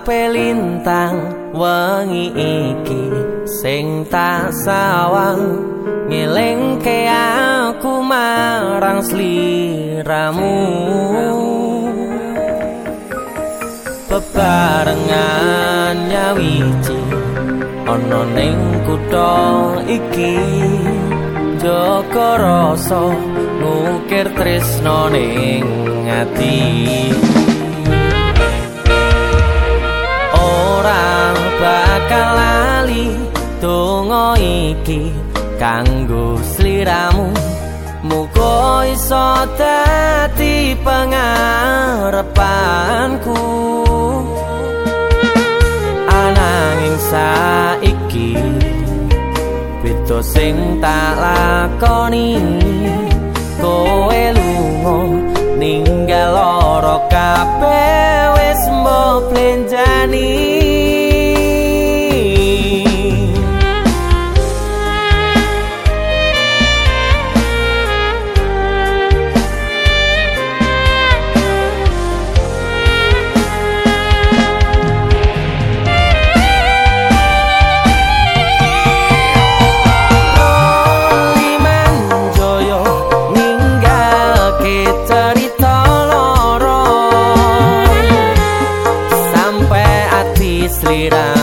gemerlape lintang wengi iki sing tak sawang. Ngelingke aku marang sliramu. Bebarengan nyawiji ana ning kutha iki. Joko rasa ngukir tresno ning ati ora bakal lali. Donga iki kanggo sliramu. Muga iso dadi pangarepanku ananging saiki beda sing tak lakoni. Kowe lunga será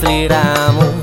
sliramu